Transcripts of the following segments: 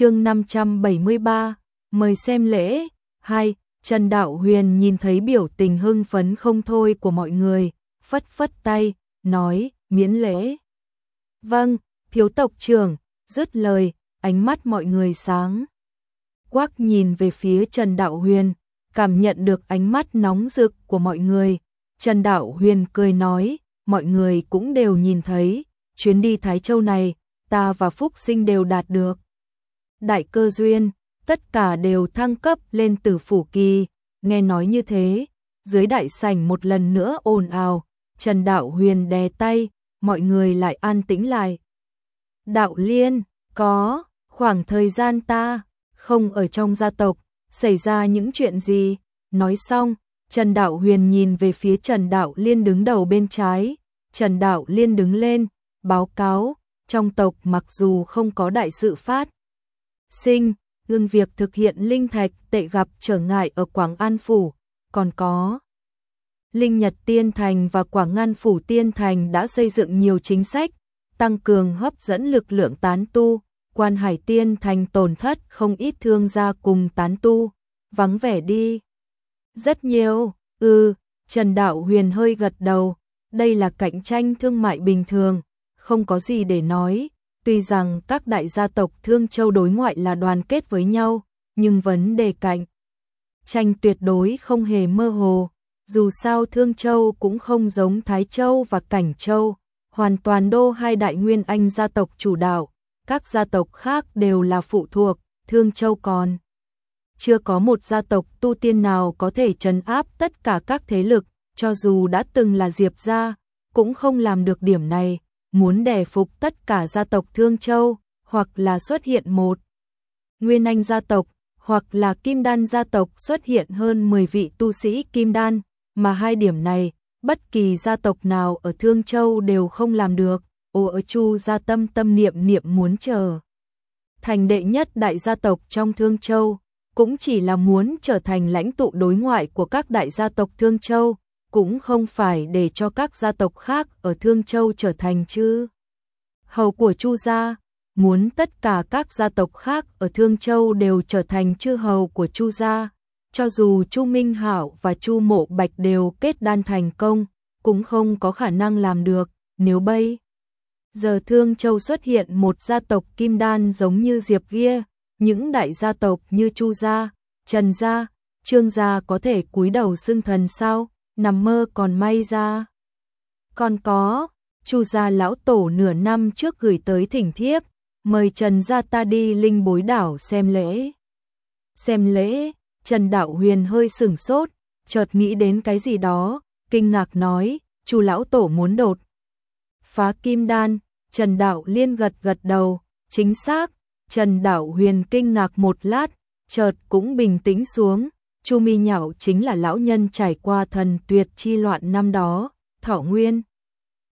chương 573, mời xem lễ. 2. Trần Đạo Huyền nhìn thấy biểu tình hưng phấn không thôi của mọi người, phất phất tay, nói, miễn lễ. Vâng, thiếu tộc trưởng, dứt lời, ánh mắt mọi người sáng. Quắc nhìn về phía Trần Đạo Huyền, cảm nhận được ánh mắt nóng rực của mọi người. Trần Đạo Huyền cười nói, mọi người cũng đều nhìn thấy, chuyến đi Thái Châu này, ta và Phúc Sinh đều đạt được. Đại cơ duyên, tất cả đều thăng cấp lên từ phủ kỳ, nghe nói như thế, dưới đại sảnh một lần nữa ồn ào, Trần Đạo Huyền đè tay, mọi người lại an tĩnh lại. Đạo Liên, có, khoảng thời gian ta, không ở trong gia tộc, xảy ra những chuyện gì, nói xong, Trần Đạo Huyền nhìn về phía Trần Đạo Liên đứng đầu bên trái, Trần Đạo Liên đứng lên, báo cáo, trong tộc mặc dù không có đại sự phát. Sinh, ngưng việc thực hiện linh thạch tệ gặp trở ngại ở Quảng An Phủ, còn có. Linh Nhật Tiên Thành và Quảng An Phủ Tiên Thành đã xây dựng nhiều chính sách, tăng cường hấp dẫn lực lượng tán tu, quan hải tiên thành tổn thất không ít thương gia cùng tán tu, vắng vẻ đi. Rất nhiều, ừ, Trần Đạo Huyền hơi gật đầu, đây là cạnh tranh thương mại bình thường, không có gì để nói, tuy rằng các đại gia tộc Thương Châu đối ngoại là đoàn kết với nhau, nhưng vấn đề cạnh tranh tuyệt đối không hề mơ hồ, dù sao Thương Châu cũng không giống Thái Châu và Cảnh Châu, hoàn toàn đô hai đại nguyên anh gia tộc chủ đạo, các gia tộc khác đều là phụ thuộc, Thương Châu còn chưa có một gia tộc tu tiên nào có thể trấn áp tất cả các thế lực, cho dù đã từng là Diệp gia, cũng không làm được điểm này, muốn đè phục tất cả gia tộc Thương Châu, hoặc là xuất hiện một Nguyên Anh gia tộc, hoặc là Kim Đan gia tộc xuất hiện hơn 10 vị tu sĩ Kim Đan, mà hai điểm này, bất kỳ gia tộc nào ở Thương Châu đều không làm được, ô ở Chu gia tâm tâm niệm niệm muốn chờ. Thành đệ nhất đại gia tộc trong Thương Châu, cũng chỉ là muốn trở thành lãnh tụ đối ngoại của các đại gia tộc Thương Châu, cũng không phải để cho các gia tộc khác ở Thương Châu trở thành chư. Hầu của Chu gia, muốn tất cả các gia tộc khác ở Thương Châu đều trở thành chư hầu của Chu gia, cho dù Chu Minh Hạo và Chu Mộ Bạch đều kết đan thành công, cũng không có khả năng làm được, nếu bây giờ Thương Châu xuất hiện một gia tộc kim đan giống như Diệp Gia, những đại gia tộc như Chu gia, Trần gia, Trương gia có thể cúi đầu xưng thần sao? Nằm mơ còn may ra. Còn có, Chu gia lão tổ nửa năm trước gửi tới thỉnh thiếp, mời Trần gia ta đi linh bối đảo xem lễ. Xem lễ, Trần Đạo Huyền hơi sửng sốt, chợt nghĩ đến cái gì đó, kinh ngạc nói, Chu lão tổ muốn đột. Phá kim đan, Trần Đạo Liên gật gật đầu, chính xác, Trần Đạo Huyền kinh ngạc một lát, chợt cũng bình tĩnh xuống, Chu Mi Nhạo chính là lão nhân trải qua thần tuyệt chi loạn năm đó, thọ nguyên.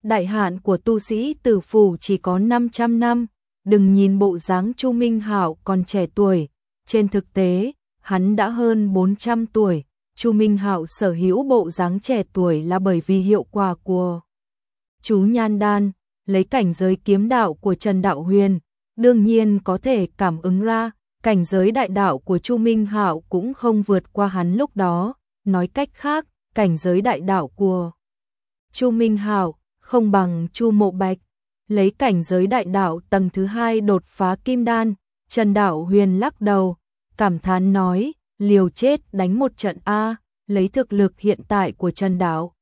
Đại hạn của tu sĩ tử phủ chỉ có 500 năm, đừng nhìn bộ dáng Chu Minh Hạo còn trẻ tuổi, trên thực tế, hắn đã hơn 400 tuổi. Chu Minh Hạo sở hữu bộ dáng trẻ tuổi là bởi vì hiệu quả của chú Nhan Đan, lấy cảnh giới kiếm đạo của Trần Đạo Huyền, đương nhiên có thể cảm ứng ra, cảnh giới đại đạo của Chu Minh Hạo cũng không vượt qua hắn lúc đó, nói cách khác, cảnh giới đại đạo của Chu Minh Hạo không bằng Chu Mộ Bạch, lấy cảnh giới đại đạo tầng thứ hai đột phá kim đan, Trần Đạo Huyền lắc đầu, cảm thán nói, liều chết đánh một trận a, lấy thực lực hiện tại của Trần Đạo.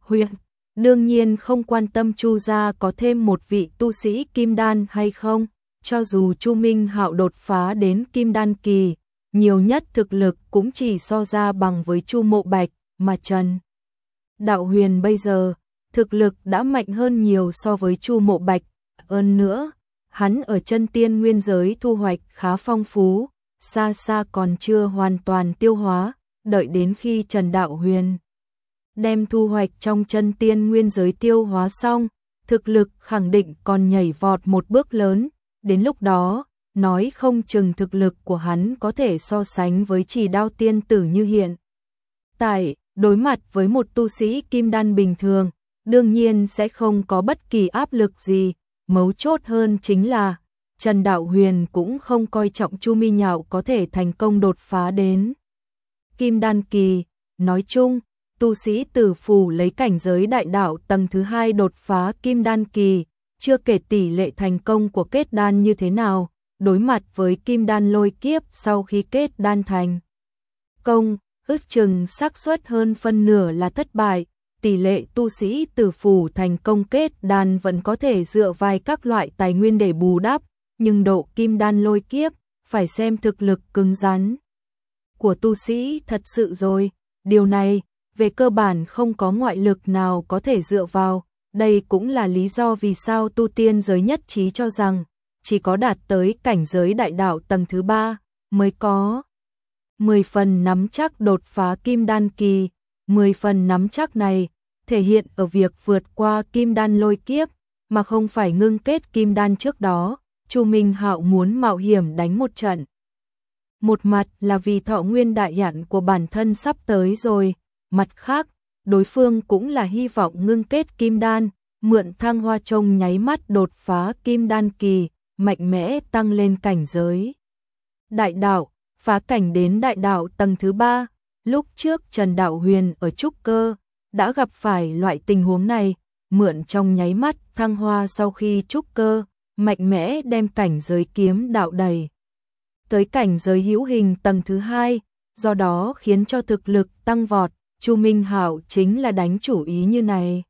Huyền đương nhiên không quan tâm Chu gia có thêm một vị tu sĩ kim đan hay không cho dù Chu Minh Hạo đột phá đến Kim Đan kỳ, nhiều nhất thực lực cũng chỉ so ra bằng với Chu Mộ Bạch, mà Trần Đạo Huyền bây giờ, thực lực đã mạnh hơn nhiều so với Chu Mộ Bạch, hơn nữa, hắn ở chân tiên nguyên giới thu hoạch khá phong phú, xa xa còn chưa hoàn toàn tiêu hóa, đợi đến khi Trần Đạo Huyền đem thu hoạch trong chân tiên nguyên giới tiêu hóa xong, thực lực khẳng định còn nhảy vọt một bước lớn, đến lúc đó, nói không chừng thực lực của hắn có thể so sánh với chỉ đao tiên tử như hiện. Tại, đối mặt với một tu sĩ kim đan bình thường, đương nhiên sẽ không có bất kỳ áp lực gì, mấu chốt hơn chính là, Trần Đạo Huyền cũng không coi trọng Chu Mi Nhạo có thể thành công đột phá đến Kim Đan Kỳ, nói chung, tu sĩ tử phủ lấy cảnh giới đại đạo tầng thứ hai đột phá Kim Đan Kỳ, chưa kể tỷ lệ thành công của kết đan như thế nào, đối mặt với Kim Đan lôi kiếp sau khi kết đan thành công, ước chừng xác suất hơn phân nửa là thất bại, tỷ lệ tu sĩ tử phủ thành công kết đan vẫn có thể dựa vai các loại tài nguyên để bù đắp, nhưng độ kim đan lôi kiếp, phải xem thực lực cứng rắn của tu sĩ thật sự rồi. Điều này, về cơ bản không có ngoại lực nào có thể dựa vào, đây cũng là lý do vì sao tu tiên giới nhất trí cho rằng, chỉ có đạt tới cảnh giới đại đạo tầng thứ ba mới có. 10 phần nắm chắc đột phá kim đan kỳ, 10 phần nắm chắc này thể hiện ở việc vượt qua kim đan lôi kiếp, mà không phải ngưng kết kim đan trước đó, Chu Minh Hạo muốn mạo hiểm đánh một trận. Một mặt là vì thọ nguyên đại hạn của bản thân sắp tới rồi, mặt khác, đối phương cũng là hy vọng ngưng kết kim đan, mượn thăng hoa trông nháy mắt đột phá kim đan kỳ, mạnh mẽ tăng lên cảnh giới. Đại đạo, phá cảnh đến đại đạo tầng thứ ba, lúc trước Trần Đạo Huyền ở Trúc Cơ, đã gặp phải loại tình huống này, mượn trong nháy mắt thăng hoa sau khi Trúc Cơ, mạnh mẽ đem cảnh giới kiếm đạo đầy. Tới cảnh giới hữu hình tầng thứ hai, do đó khiến cho thực lực tăng vọt, Chu Minh Hạo chính là đánh chủ ý như này.